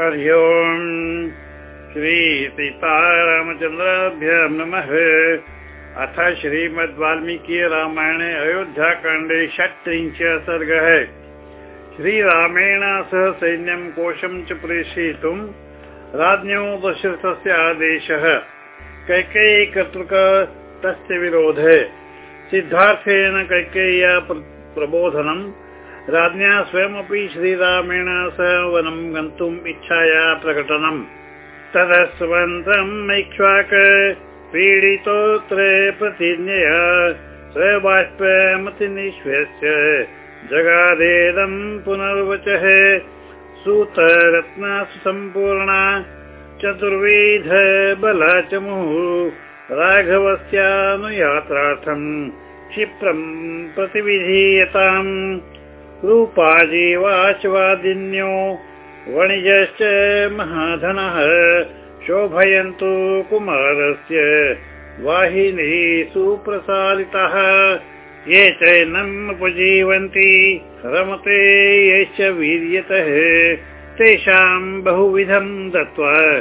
हरि ओम् श्रीसीतारामचन्द्राभ्य नमः। अथ श्रीमद् वाल्मीकि रामायणे अयोध्याकाण्डे षट्त्रिंश सर्गः। श्रीरामेण सह सैन्यं कोशं च प्रेषयितुं राज्ञो दशरथस्य आदेशः। कैकेयी कर्तृक तस्य विरोधे। सिद्धार्थेन कैकेय्या प्रबोधनम् राज्ञा स्वयमपि श्रीरामेण सह वनं गन्तुम् इच्छाया प्रकटनम्। तदस्वन्तम् पीडितोऽत्र प्रतिज्ञया स बाष्पमतिनिश्वस्य जगादेदम् पुनर्वचः सूतरत्नासु सम्पूर्णा चतुर्विध बला च मुहुः राघवस्यानुयात्रार्थम् क्षिप्रम् प्रतिविधीयताम् रूपाजीवाचवादिन्यो वणिजश्च महाधनः शोभयन्तु कुमारस्य वाहिनी सुप्रसारितः। ये चैनम् उपजीवन्ति रमते यश्च वीर्यतः। तेषाम् बहुविधम् दत्त्वा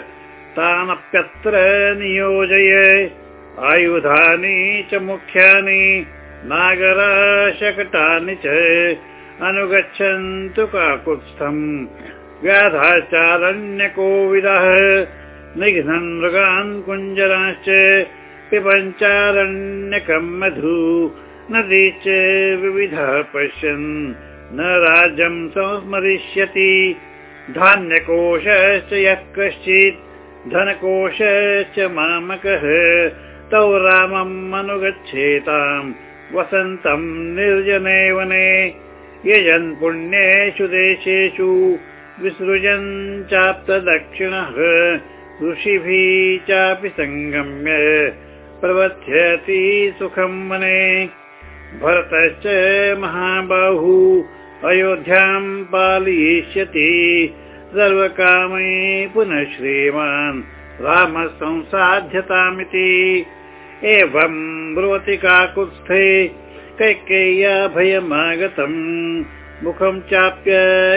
तानप्यत्र नियोजय। आयुधानि च मुख्यानि नागराशकटानि च अनुगच्छन्तु काकुत्स्थम्। व्याधाचारण्यकोविदः निघ्नन् मृगान् कुञ्जराश्च पिपञ्चारण्यकम् मधु नदी च विविधः पश्यन्। न राज्यम् संस्मरिष्यति। धान्यकोशश्च यः कश्चित् धनकोशश्च मामकः तौ रामम् अनुगच्छेताम्। वसन्तम् निर्जने वने यजन् पुण्येषु देशेषु विसृजन् चाप्त दक्षिणः ऋषिभिः चापि सङ्गम्य प्रवध्यति सुखम् वने भरतश्च महाबाहु अयोध्याम् पालयिष्यति सर्वकामै पुनः श्रीमान् रामः संसाध्यतामिति एवम् ब्रुवति काकुत्स्थे कैकेय्या भयमागतम्। मुखम् चाप्य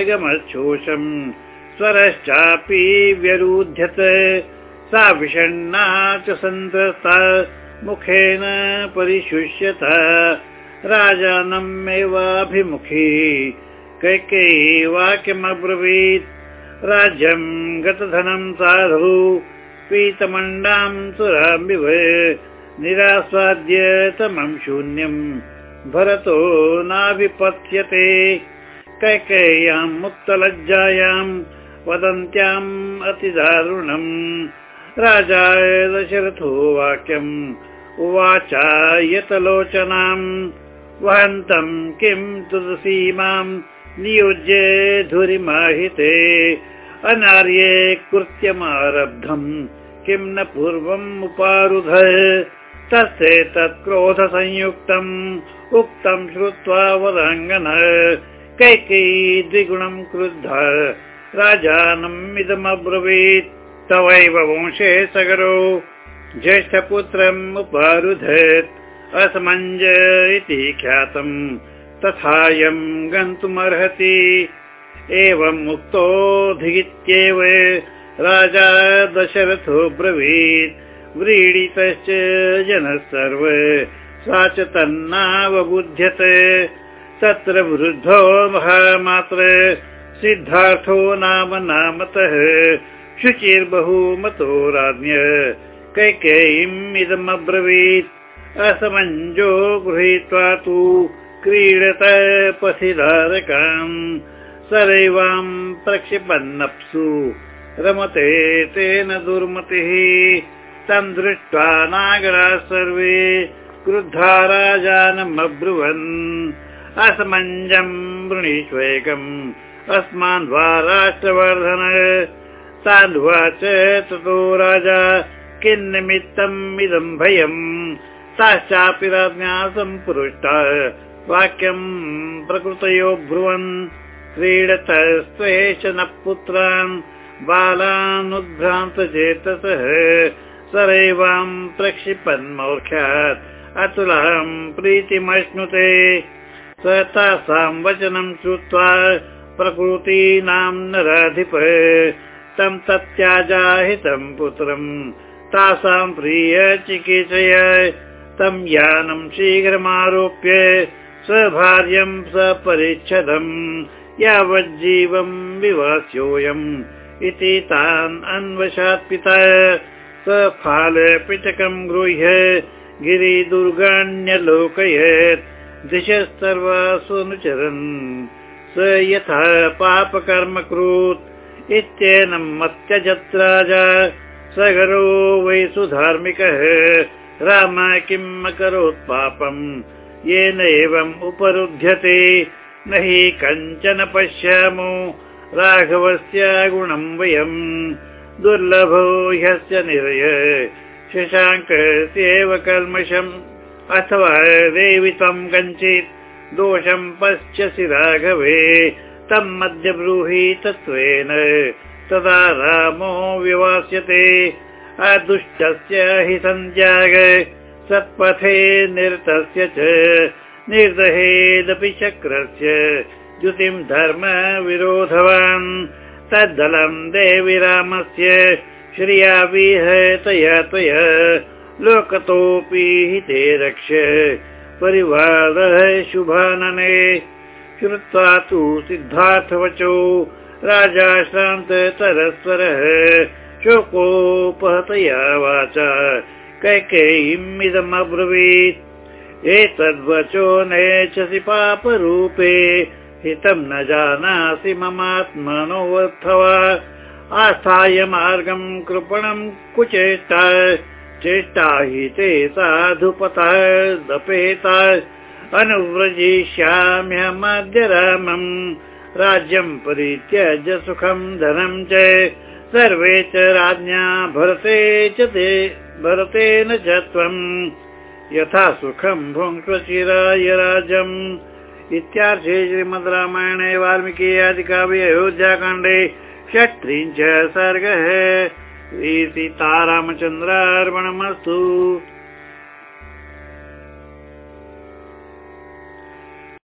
गमच्छोषम् स्वरश्चापि व्यरुध्यत। सा विषण्णा च सन्त्रस्ता मुखेन परिशुष्यत। राजानमेवाभिमुखी कैकेयी वाक्यमब्रवीत्। राज्यम् गतधनम् साधु। पीतमण्डाम् सुराम्बिव। निरास्वाद्य तमम् शून्यम् भरतो नाभिपत्यते कैकेय्याम् मुक्तलज्जायाम् वदन्त्याम् अतिदारुणम्। राजा दशरथो वाक्यम् उवाचायतलोचनाम् वहन्तम् किम् तुदसीमाम् नियुज्य धुरिमाहिते। अनार्ये कृत्यमारब्धम् किम् न पूर्वम् उपारुध तस्यैतत्क्रोधसंयुक्तम् उक्तम् श्रुत्वा वराङ्गन कैकेयी द्विगुणम् क्रुद्ध। राजानम् इदमब्रवीत्। तवैव वंशे सगरो। ज्येष्ठपुत्रम् उपारुधत्। असमञ्ज इति ख्यातम्। तथायम् गन्तुमर्हति। एवम् उक्तोऽधित्येव राजा दशरथो ब्रवीत् व्रीडितश्च जनः सर्व। सा च तन्नावबुध्यत। तत्र वृद्धो महामात्र। सिद्धार्थो नाम नामतः। शुचिर्बहु मतो राज्ञ कैकेयीम् इदमब्रवीत् असमञ्जो गृहीत्वा तु क्रीडत पथिधारकाम् सरैवाम् प्रक्षिपन्नप्सु। रमते तेन दुर्मतिः तम् दृष्ट्वा नागरा सर्वे क्रुद्धा राजानमब्रुवन् असमञ्जम् वृणीष्वेकम्। अस्मान् वा राष्ट्रवर्धन। तान्वाच ततो राजा किन्निमित्तम् इदम् भयम्। ताश्चापि राज्ञा सम्पुरुष्टा। वाक्यम् प्रकृतयो ब्रुवन्। क्रीडतस्त्वेष न पुत्रान् बालानुद्भ्रान्तचेतसः सरैवाम् प्रक्षिपन्मौर्ख्यात् अतुलहम् प्रीतिमश्नुते। स तासाम् वचनम् श्रुत्वा प्रकृतीनाम् नराधिप तं तत्याजाहितं पुत्रम् तासां प्रिय चिकीर्षय तं यानं शीघ्रमारोप्य स्वभार्यं सपरिच्छदम् यावज्जीवं विवास्योऽयम् इति तान् अन्वशात् पिता स फालपिटकं गृह्य गिरिदुर्गाण्यलोकयत् दिशः सर्वास्वनुचरन् स यथा पापकर्मकृत् इत्येनं मत्यजत् राजा। सगरो वै सुधार्मिकः। राम किम् अकरोत् पापम् येन एवम् उपरुध्यते। न हि कञ्चन पश्यामो। राघवस्य गुणम् वयम् दुर्लभो ह्यस्य निर्य शशाङ्कस्येव कल्मषम् अथवा देवितम् कञ्चित् दोषम् पश्यसि राघवे। तम् मध्यब्रूहि तत्त्वेन। तदा रामो विवास्यते। अदुष्टस्य हि सञ्जाग। सत्पथे निरतस्य च। निर्दहेदपि चक्रस्य द्युतिम् धर्म विरोधवान् तद्दलम् देवि रामस्य श्रिया विहतया त्वया। लोकतोऽपि हिते रक्ष। परिवारः शुभानने। श्रुत्वा तु सिद्धार्थवचो राजा श्रान्ततरस्वरः शोकोपहतया वाचा। कैकेयीम् इदमब्रवीत् एतद्वचो नेच्छसि पापरूपे हितं न जानासि ममात्मनोऽथवा आस्थाय मार्गं कृपणं कुचेष्टा चेष्टा हि ते साधुपतः दपेता। अनुव्रजिष्याम्यहमद्य रामम् राज्यं परित्यज्य सुखं धनं च। सर्वे च राज्ञा भरते च ते भरतेन च त्वम् यथा सुखं भुङ्क्ष्व चिराय राजम् इत्यार्थे श्रीमद् रामायणे वाल्मीकि आदिकाव्ये अयोध्याकाण्डे षट्त्रिंश सर्गः श्रीसीतारामचन्द्रार्पणमस्तु